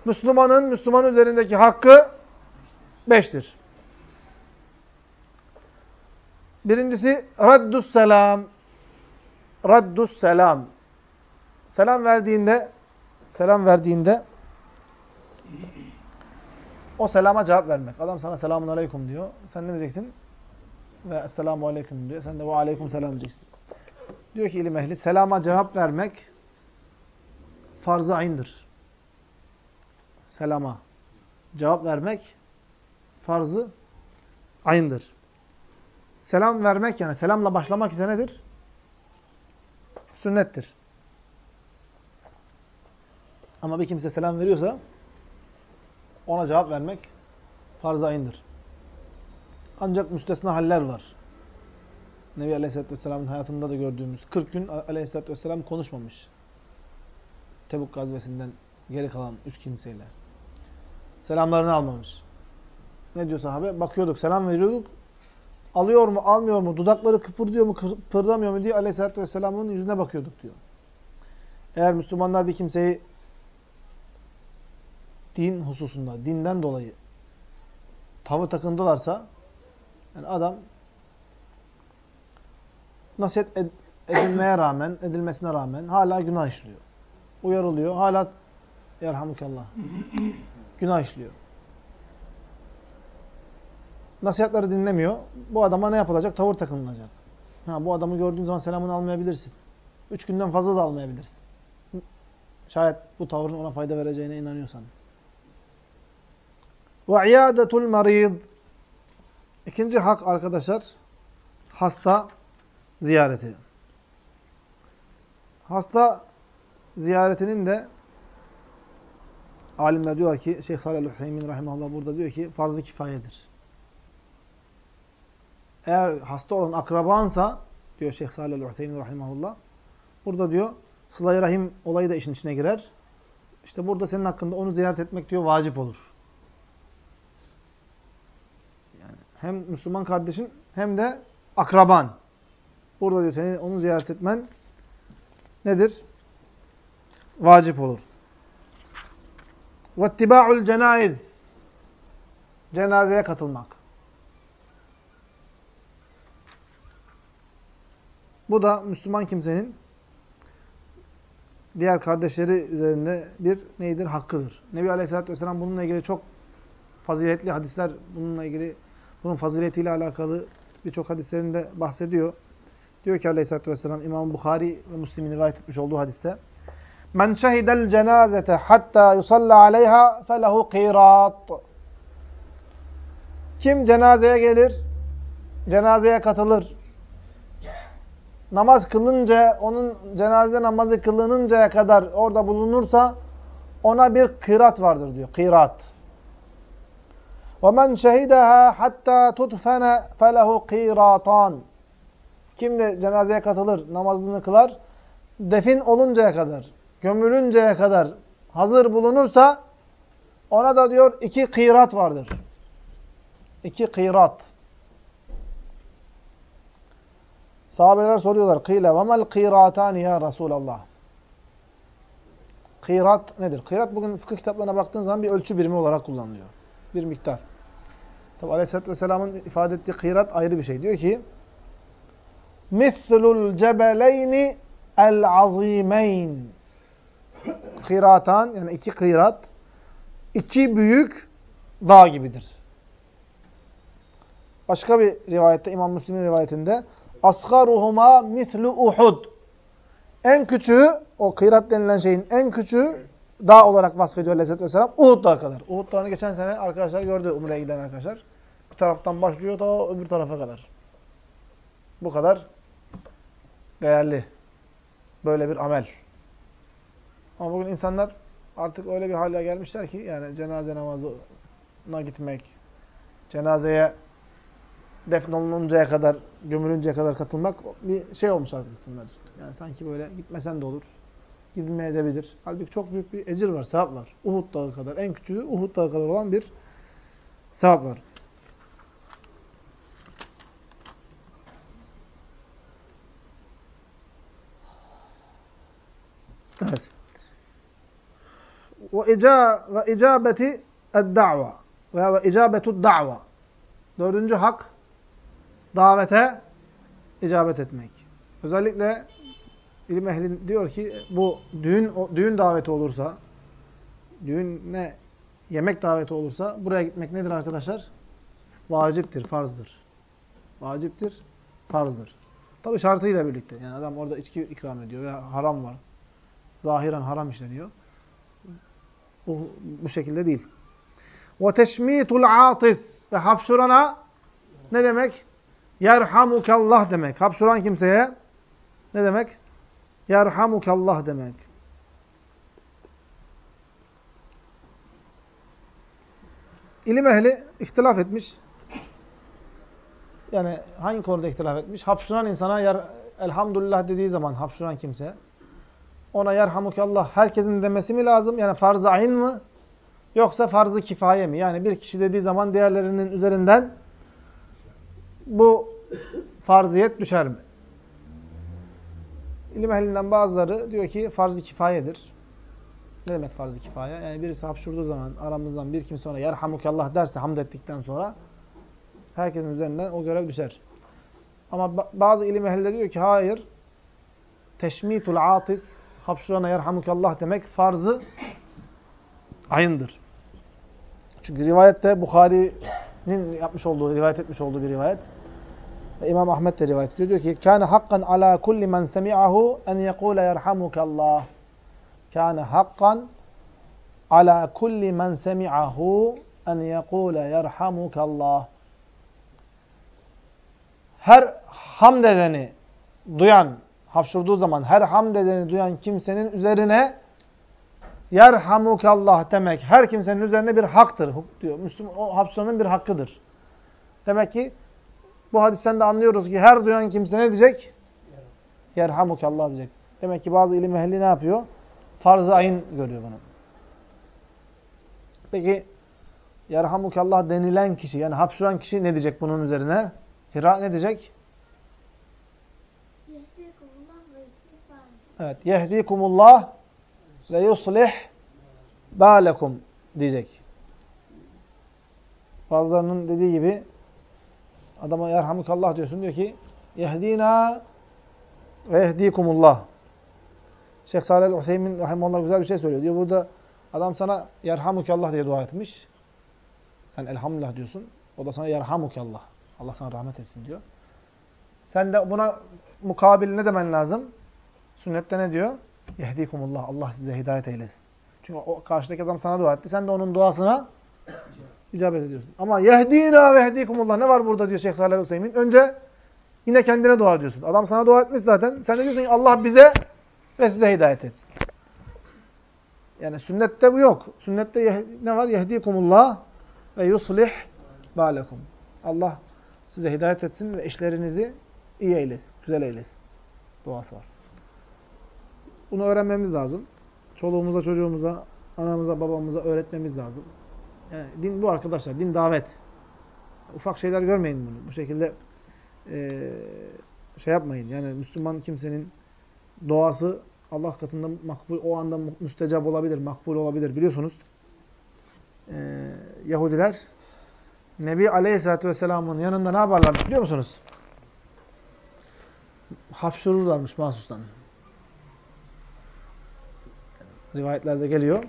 Müslümanın Müslüman üzerindeki hakkı beştir. Birincisi raddus selam. Raddus selam. Selam verdiğinde selam verdiğinde o selama cevap vermek. Adam sana selamun aleyküm diyor. Sen ne diyeceksin? Ve esselamu aleyküm diyor. Sen de ve aleyküm selam diyeceksin. Diyor ki ilim ehli selama cevap vermek farz-ı aynıdır. Selama cevap vermek farzı aynıdır. Selam vermek yani selamla başlamak ise nedir? Sünnettir. Ama bir kimse selam veriyorsa ona cevap vermek farz-ı aynıdır. Ancak müstesna haller var. Nebi Aleyhisselatü Vesselam'ın hayatında da gördüğümüz 40 gün Aleyhisselatü Vesselam konuşmamış. Tebuk gazvesinden geri kalan üç kimseyle. Selamlarını almamış. Ne diyor sahabe? Bakıyorduk, selam veriyorduk. Alıyor mu, almıyor mu, dudakları kıpırdıyor mu, kıpırdamıyor mu diye Aleyhisselatü Vesselam'ın yüzüne bakıyorduk diyor. Eğer Müslümanlar bir kimseyi din hususunda, dinden dolayı tavır takındılarsa yani adam nasihat edilmeye rağmen, edilmesine rağmen hala günah işliyor. Uyarılıyor. Hala yerhamukallah. Günah işliyor. Nasihatları dinlemiyor. Bu adama ne yapılacak? Tavır takınılacak. Ha, bu adamı gördüğün zaman selamını almayabilirsin. Üç günden fazla da almayabilirsin. Şayet bu tavrın ona fayda vereceğine inanıyorsan. İadetul marid. İkinci hak arkadaşlar hasta ziyareti. Hasta ziyaretinin de alimler diyor ki Şeyh Salih Al-Hüseyin rahimahullah burada diyor ki farz-ı kifayedir. Eğer hasta olan akrabansa diyor Şeyh Salih Al-Hüseyin rahimahullah burada diyor sıla rahim olayı da işin içine girer. İşte burada senin hakkında onu ziyaret etmek diyor vacip olur. Yani hem Müslüman kardeşin hem de akraban. Burada diyor senin onu ziyaret etmen nedir? Vacip olur. وَاتِّبَاعُ cenaiz Cenazeye katılmak. Bu da Müslüman kimsenin diğer kardeşleri üzerinde bir neydir? Hakkıdır. Nebi Aleyhisselatü Vesselam bununla ilgili çok faziletli hadisler, bununla ilgili bunun faziletiyle alakalı birçok hadislerinde bahsediyor. Diyor ki Aleyhisselatü Vesselam İmam Bukhari ve Müslim'in rivayet etmiş olduğu hadiste Men şehidel cenazete hatta yusalla aleyha felehu qirat. Kim cenazeye gelir, cenazeye katılır, namaz kılınca, onun cenaze namazı kılınıncaya kadar orada bulunursa ona bir kırat vardır diyor. Kırat. وَمَنْ شَهِدَهَا حَتَّى تُدْفَنَ فَلَهُ قِيرَاتًا Kim de cenazeye katılır, namazını kılar, defin oluncaya kadar, gömülünceye kadar hazır bulunursa ona da diyor iki kırat vardır. İki kırat. Sahabeler soruyorlar. Kıyle ve mel kıratani ya Resulallah. Kırat nedir? Kırat bugün fıkıh kitaplarına baktığın zaman bir ölçü birimi olarak kullanılıyor. Bir miktar. Tabi Aleyhisselatü Vesselam'ın ifade ettiği kırat ayrı bir şey. Diyor ki Mithlul cebeleyni el-azimeyn Kıratan yani iki kırat iki büyük dağ gibidir. Başka bir rivayette İmam Müslim'in rivayetinde asgaruhuma mislu Uhud. En küçüğü o kıyrat denilen şeyin en küçüğü dağ olarak vasfediyor Aleyhisselatü Vesselam. Uhud dağı kadar. Uhud dağını geçen sene arkadaşlar gördü Umre'ye giden arkadaşlar. Taraftan başlıyor da öbür tarafa kadar. Bu kadar değerli. Böyle bir amel. Ama bugün insanlar artık öyle bir hale gelmişler ki yani cenaze namazına gitmek, cenazeye defnolununcaya kadar, gömülünceye kadar katılmak bir şey olmuş artık insanlar için. Yani sanki böyle gitmesen de olur. Gidilmeye edebilir. Halbuki çok büyük bir ecir var, sevap var. Uhud dağı kadar, en küçüğü Uhud dağı kadar olan bir sevap var. Evet. Ve icabeti ed-da'va veya ve icabetud da'va. Dördüncü hak davete icabet etmek. Özellikle ilim ehli diyor ki bu düğün düğün daveti olursa, düğün ne yemek daveti olursa buraya gitmek nedir arkadaşlar? Vaciptir, farzdır. Vaciptir, farzdır. Tabi şartıyla birlikte. Yani adam orada içki ikram ediyor veya haram var Zahiren haram işleniyor. Bu, bu şekilde değil. وَتَشْمِيتُ الْعَاطِسِ Ve hapşurana ne demek? Yerhamukallah demek. Hapşuran kimseye ne demek? Yerhamukallah demek. İlim ehli ihtilaf etmiş. Yani hangi konuda ihtilaf etmiş? Hapşuran insana yer, elhamdülillah dediği zaman hapşuran kimse ona yerhamukallah herkesin demesi mi lazım? Yani farz-ı ayn mı? Yoksa farz-ı kifaye mi? Yani bir kişi dediği zaman diğerlerinin üzerinden bu farziyet düşer mi? İlim ehlinden bazıları diyor ki farz-ı kifayedir. Ne demek farz-ı kifaye? Yani birisi hapşurduğu zaman aramızdan bir kimse ona yerhamukallah derse hamd ettikten sonra herkesin üzerinden o görev düşer. Ama bazı ilim ehlileri diyor ki hayır teşmitul atis hapşurana yerhamukallah demek farzı ayındır. Çünkü rivayette Bukhari'nin yapmış olduğu, rivayet etmiş olduğu bir rivayet. İmam Ahmet de rivayet ediyor. Diyor ki: "Kana hakkan ala kulli men semi'ahu en yekule yerhamukallah." Kana hakkan ala kulli men semi'ahu en yekule yerhamukallah. Her hamd edeni duyan, hapşurduğu zaman her hamd edeni duyan kimsenin üzerine yerhamukallah demek her kimsenin üzerine bir haktır diyor. Müslüman o hapşuranın bir hakkıdır. Demek ki bu hadisten de anlıyoruz ki her duyan kimse ne diyecek? Yerhamukallah diyecek. Demek ki bazı ilim ehli ne yapıyor? Farz-ı ayın görüyor bunu. Peki yerhamukallah denilen kişi yani hapşuran kişi ne diyecek bunun üzerine? Hira ne diyecek? Evet. Yehdikumullah ve yuslih bâlekum diyecek. Bazılarının dediği gibi adama yerhamukallah diyorsun diyor ki yehdina ve yehdikumullah. Şeyh Salih el-Hüseyin rahimahullah güzel bir şey söylüyor. Diyor burada adam sana yerhamukallah diye dua etmiş. Sen elhamdülillah diyorsun. O da sana yerhamukallah. Allah sana rahmet etsin diyor. Sen de buna mukabil ne demen lazım? Sünnette ne diyor? Yehdikumullah. Allah size hidayet eylesin. Çünkü o karşıdaki adam sana dua etti. Sen de onun duasına icabet ediyorsun. Ama yehdina ve yehdikumullah. Ne var burada diyor Şeyh Salih Hüseyin. Önce yine kendine dua ediyorsun. Adam sana dua etmiş zaten. Sen de diyorsun ki Allah bize ve size hidayet etsin. Yani sünnette bu yok. Sünnette ne var? Yehdikumullah ve yuslih balekum. Allah size hidayet etsin ve işlerinizi iyi eylesin, güzel eylesin. Duası var. Bunu öğrenmemiz lazım. Çoluğumuza, çocuğumuza, anamıza, babamıza öğretmemiz lazım. Yani din bu arkadaşlar. Din davet. Ufak şeyler görmeyin bunu. Bu şekilde e, şey yapmayın. Yani Müslüman kimsenin doğası Allah katında makbul, o anda müstecap olabilir, makbul olabilir. Biliyorsunuz e, Yahudiler Nebi Aleyhisselatü Vesselam'ın yanında ne yaparlar biliyor musunuz? Hapşururlarmış mahsustan. Rivayetlerde geliyor.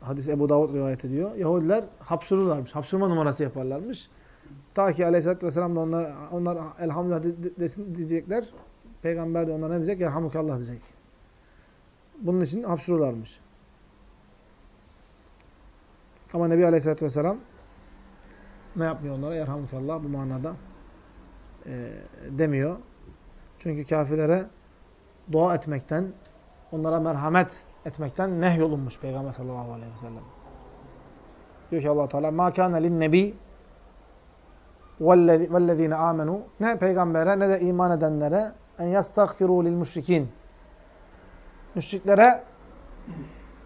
Hadis Ebu Davud rivayet ediyor. Yahudiler hapşururlarmış. Hapşurma numarası yaparlarmış. Ta ki Aleyhisselatü Vesselam da onlar, onlar elhamdülillah desin diyecekler. Peygamber de onlara ne diyecek? Yerhamukallah diyecek. Bunun için hapşururlarmış. Ama Nebi Aleyhisselatü Vesselam ne yapmıyor onlara? Yerhamukallah bu manada e, demiyor. Çünkü kafirlere dua etmekten, onlara merhamet etmekten nehyolunmuş Peygamber sallallahu aleyhi ve sellem. Diyor ki allah Teala مَا كَانَ لِلنَّب۪ي وَالَّذ۪ينَ آمَنُوا Ne peygambere ne de iman edenlere en yastagfiru lil müşrikin. Müşriklere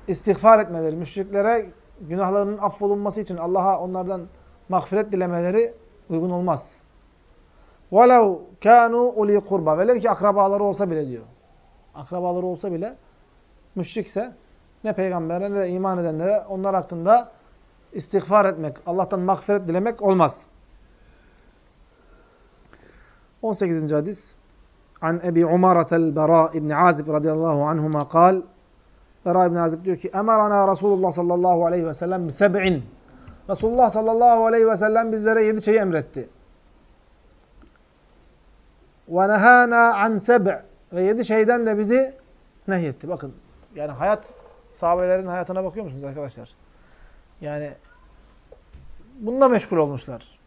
istiğfar etmeleri, müşriklere günahlarının affolunması için Allah'a onlardan mağfiret dilemeleri uygun olmaz. وَلَوْ كَانُوا اُلِي kurba. Velev ki akrabaları olsa bile diyor. Akrabaları olsa bile müşrikse ne peygambere ne de iman edenlere onlar hakkında istiğfar etmek, Allah'tan mağfiret dilemek olmaz. 18. hadis. An Ebi Umaretel Bera İbni Azib radıyallahu anhuma kal. Bera İbni Azib diyor ki Emarana Resulullah sallallahu aleyhi ve sellem bi seb'in. Resulullah sallallahu aleyhi ve sellem bizlere yedi şeyi emretti. Ve nehana an seb' ve yedi şeyden de bizi nehyetti. Bakın yani hayat sahabelerin hayatına bakıyor musunuz arkadaşlar? Yani bununla meşgul olmuşlar.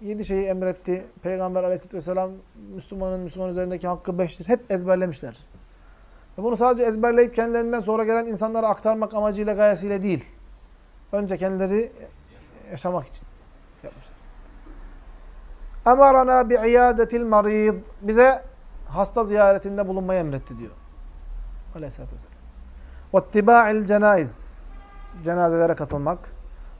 Yedi şeyi emretti. Peygamber aleyhisselatü vesselam Müslümanın Müslüman üzerindeki hakkı beştir. Hep ezberlemişler. Ve bunu sadece ezberleyip kendilerinden sonra gelen insanlara aktarmak amacıyla gayesiyle değil. Önce kendileri yaşamak için yapmışlar. Emarana bi'iyadetil marid. Bize hasta ziyaretinde bulunmayı emretti diyor. Aleyhisselatü vesselam. وَاتِّبَاعِ الْجَنَائِزِ Cenazelere katılmak.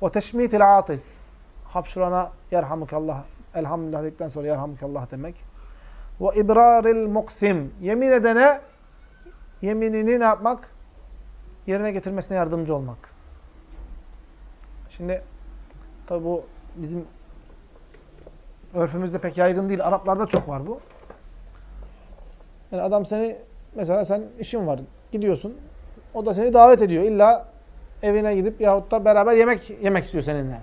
وَتَشْمِيتِ الْعَاطِسِ Hapşurana yerhamukallah, elhamdülillah dedikten sonra yerhamukallah demek. وَاِبْرَارِ الْمُقْسِمِ Yemin edene yeminini ne yapmak? Yerine getirmesine yardımcı olmak. Şimdi tabi bu bizim örfümüzde pek yaygın değil. Araplarda çok var bu. Yani adam seni mesela sen işin var. Gidiyorsun. O da seni davet ediyor. İlla evine gidip yahut da beraber yemek yemek istiyor seninle.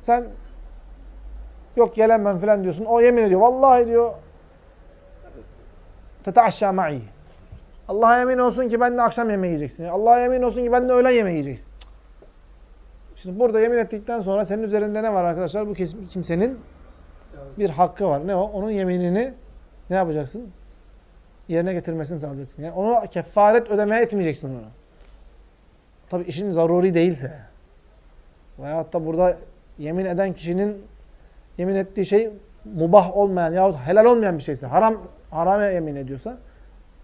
Sen yok gelemem falan diyorsun. O yemin ediyor. Vallahi diyor teteaşşâ ma'i. Allah'a yemin olsun ki ben de akşam yemeği yiyeceksin. Allah'a yemin olsun ki ben de öğlen yemeği yiyeceksin. Şimdi burada yemin ettikten sonra senin üzerinde ne var arkadaşlar? Bu kimsenin bir hakkı var. Ne o? Onun yeminini ne yapacaksın? Yerine getirmesini sağlayacaksın. Yani onu kefaret ödemeye etmeyeceksin onu. Tabi işin zaruri değilse. Veyahut da burada yemin eden kişinin yemin ettiği şey mubah olmayan yahut helal olmayan bir şeyse, haram harama yemin ediyorsa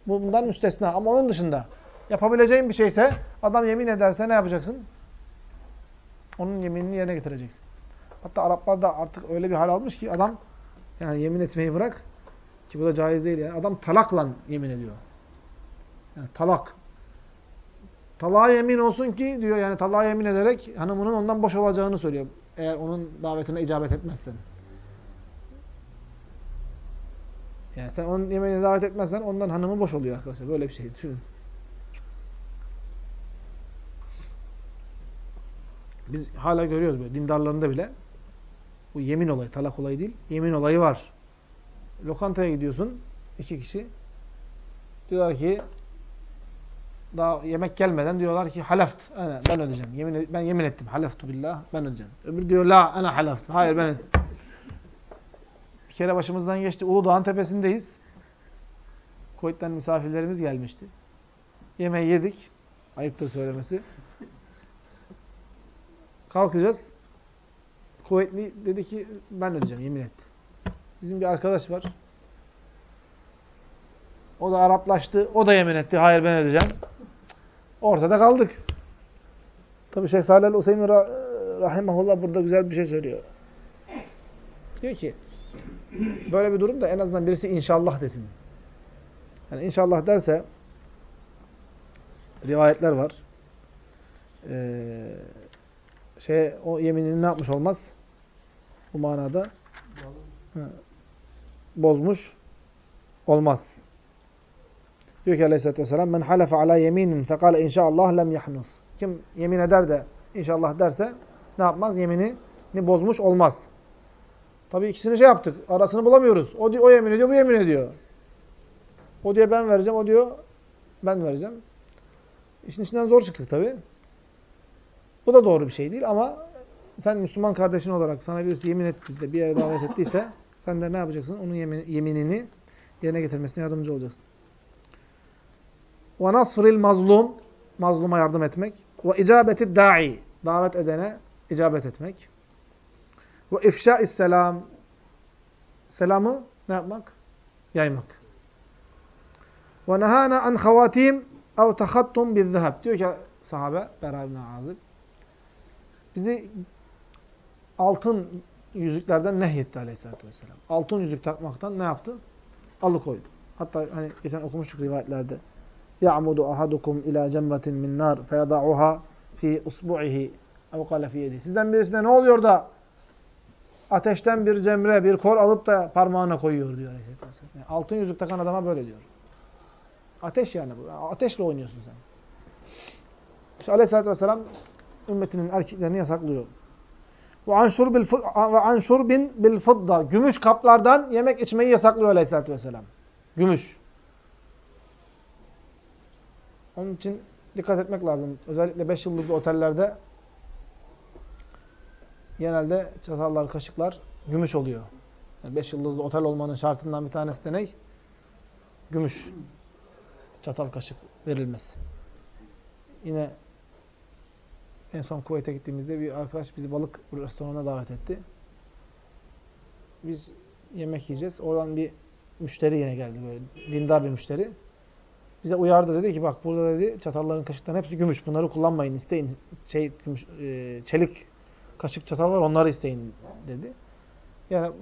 bundan müstesna. Ama onun dışında yapabileceğin bir şeyse adam yemin ederse ne yapacaksın? Onun yeminini yerine getireceksin. Hatta Araplarda artık öyle bir hal almış ki adam yani yemin etmeyi bırak ki bu da caiz değil yani. Adam talakla yemin ediyor. Yani talak. Talağa yemin olsun ki diyor yani talağa yemin ederek hanımının ondan boş olacağını söylüyor. Eğer onun davetine icabet etmezsen. Yani sen onun yemeğine davet etmezsen ondan hanımı boş oluyor arkadaşlar. Böyle bir şey düşünün. Biz hala görüyoruz böyle dindarlarında bile bu yemin olayı, talak olayı değil, yemin olayı var. Lokantaya gidiyorsun, iki kişi. Diyorlar ki daha yemek gelmeden diyorlar ki halaft. Ben ödeyeceğim. Yemin, ben yemin ettim. Halaftu billah. Ben ödeyeceğim. Öbür diyor la ana halaft. Hayır ben Bir kere başımızdan geçti. Uludağ'ın tepesindeyiz. Kuveyt'ten misafirlerimiz gelmişti. Yemeği yedik. Ayıptır söylemesi. Kalkacağız. Kuvvetli dedi ki ben ödeyeceğim yemin etti. Bizim bir arkadaş var. O da Araplaştı. O da yemin etti. Hayır ben ödeyeceğim. Ortada kaldık. Tabi Şeyh Salih el-Useymi Rahimahullah burada güzel bir şey söylüyor. Diyor ki böyle bir durumda en azından birisi inşallah desin. Yani inşallah derse rivayetler var. Ee, şey o yeminini ne yapmış olmaz? Bu manada ha, bozmuş olmaz. Diyor ki aleyhissalatü vesselam men halefe ala yeminin fekale inşallah lem yahnuf. Kim yemin eder de inşallah derse ne yapmaz? Yeminini bozmuş olmaz. Tabii ikisini şey yaptık. Arasını bulamıyoruz. O, diyor, o yemin ediyor, bu yemin ediyor. O diyor ben vereceğim, o diyor ben vereceğim. İşin içinden zor çıktık tabii. Bu da doğru bir şey değil ama sen Müslüman kardeşin olarak sana birisi yemin etti de bir yere davet ettiyse sen de ne yapacaksın? Onun yemin, yeminini yerine getirmesine yardımcı olacaksın. Ve nasril mazlum, mazluma yardım etmek. Ve icabeti da'i, davet edene icabet etmek. Ve ifşa'is selam, selamı ne yapmak? Yaymak. Ve nehana an havatim ev tahattum bizzehab. Diyor ki sahabe, Bera ibn Azib, bizi altın yüzüklerden nehyetti aleyhissalatü vesselam. Altın yüzük takmaktan ne yaptı? Alıkoydu. Hatta hani geçen okumuştuk rivayetlerde. يَعْمُدُ أَحَدُكُمْ اِلَى جَمْرَةٍ مِنْ نَارٍ فَيَضَعُهَا فِي اُصْبُعِهِ اَوْ قَالَ فِي يَدِهِ Sizden birisine ne oluyor da ateşten bir cemre, bir kor alıp da parmağına koyuyor diyor Aleyhisselatü Vesselam. Yani altın yüzük takan adama böyle diyor. Ateş yani bu. Ateşle oynuyorsun sen. İşte Aleyhisselatü Vesselam ümmetinin erkeklerini yasaklıyor. Ve an şurbil ve şurbin bil fıdda. Gümüş kaplardan yemek içmeyi yasaklıyor Aleyhisselatü Vesselam. Gümüş. Onun için dikkat etmek lazım. Özellikle 5 yıldızlı otellerde genelde çatallar, kaşıklar gümüş oluyor. 5 yani yıldızlı otel olmanın şartından bir tanesi de ne? Gümüş. Çatal, kaşık verilmesi. Yine en son Kuveyt'e gittiğimizde bir arkadaş bizi balık restoranına davet etti. Biz yemek yiyeceğiz. Oradan bir müşteri yine geldi böyle. Dindar bir müşteri. Bize uyardı dedi ki bak burada dedi çatalların kaşıkların hepsi gümüş. Bunları kullanmayın. isteyin. Şey, gümüş, e, çelik kaşık çatal var onları isteyin dedi. Yani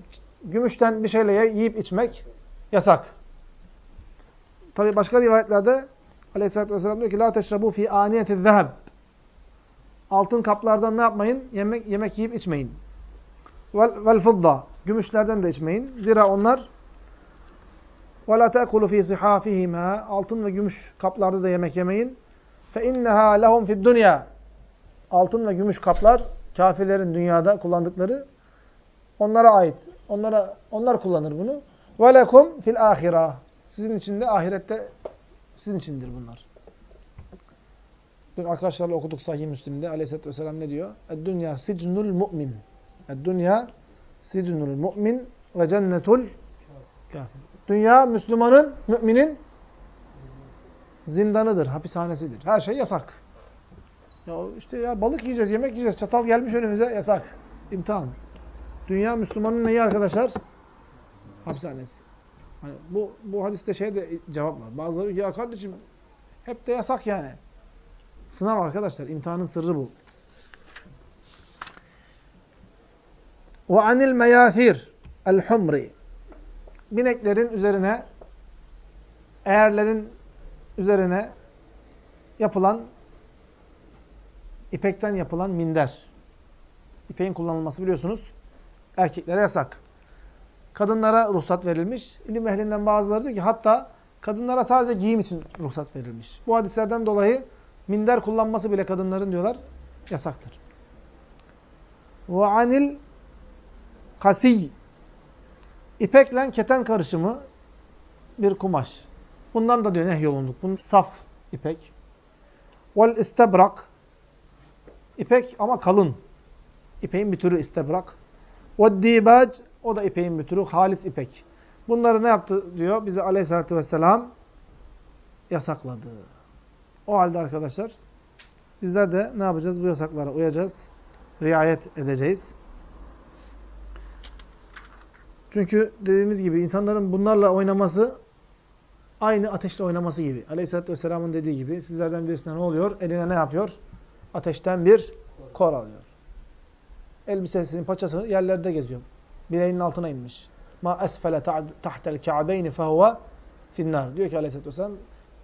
gümüşten bir şeyle yiyip içmek yasak. Tabi başka rivayetlerde Aleyhisselatü Vesselam diyor ki La teşrabu fi aniyeti zeheb Altın kaplardan ne yapmayın? Yemek yemek yiyip içmeyin. Vel, vel fıdda. Gümüşlerden de içmeyin. Zira onlar وَلَا تَأْكُلُ ف۪ي صِحَافِهِمَا Altın ve gümüş kaplarda da yemek yemeyin. فَاِنَّهَا لَهُمْ فِي الدُّنْيَا Altın ve gümüş kaplar kafirlerin dünyada kullandıkları onlara ait. Onlara onlar kullanır bunu. وَلَكُمْ fil ahira. Sizin için de ahirette sizin içindir bunlar. Dün arkadaşlarla okuduk Sahih Müslim'de Aleyhisselatü Vesselam ne diyor? Dünya sicnul mu'min. Dünya sicnul mu'min ve cennetul kafir. Dünya Müslümanın, müminin zindanıdır, hapishanesidir. Her şey yasak. Ya işte ya balık yiyeceğiz, yemek yiyeceğiz. Çatal gelmiş önümüze yasak. İmtihan. Dünya Müslümanın neyi arkadaşlar? Hapishanesi. Hani bu bu hadiste şey de cevap var. Bazıları ya kardeşim hep de yasak yani. Sınav arkadaşlar. imtihanın sırrı bu. Ve anil meyathir el humri. Bineklerin üzerine eğerlerin üzerine yapılan ipekten yapılan minder. İpeğin kullanılması biliyorsunuz erkeklere yasak. Kadınlara ruhsat verilmiş. İlim ehlinden bazıları diyor ki hatta kadınlara sadece giyim için ruhsat verilmiş. Bu hadislerden dolayı minder kullanması bile kadınların diyorlar yasaktır. Ve anil kasiy İpekle keten karışımı bir kumaş. Bundan da diyor nehyolunduk. Bunun saf ipek. Vel istebrak İpek ama kalın. İpeğin bir türü istebrak. Ve dibac o da ipeğin bir türü halis ipek. Bunları ne yaptı diyor? Bize aleyhissalatü vesselam yasakladı. O halde arkadaşlar bizler de ne yapacağız? Bu yasaklara uyacağız. Riayet edeceğiz. Çünkü dediğimiz gibi insanların bunlarla oynaması aynı ateşle oynaması gibi. Aleyhisselatü Vesselam'ın dediği gibi sizlerden birisine ne oluyor? Eline ne yapıyor? Ateşten bir kor alıyor. Elbisesinin paçası yerlerde geziyor. Bileğinin altına inmiş. Ma esfele tahtel ka'beyni fehuve finnar. Diyor ki Aleyhisselatü Vesselam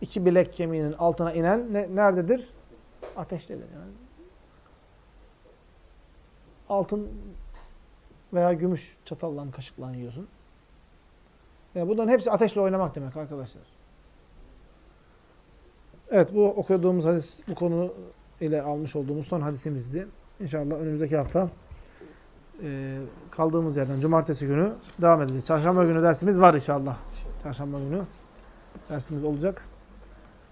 iki bilek kemiğinin altına inen ne, nerededir? Ateştedir. Yani. Altın veya gümüş çatalla, kaşıkla yiyorsun. Yani bunların hepsi ateşle oynamak demek arkadaşlar. Evet bu okuduğumuz hadis bu konu ile almış olduğumuz son hadisimizdi. İnşallah önümüzdeki hafta e, kaldığımız yerden cumartesi günü devam edeceğiz. Çarşamba günü dersimiz var inşallah. Çarşamba günü dersimiz olacak.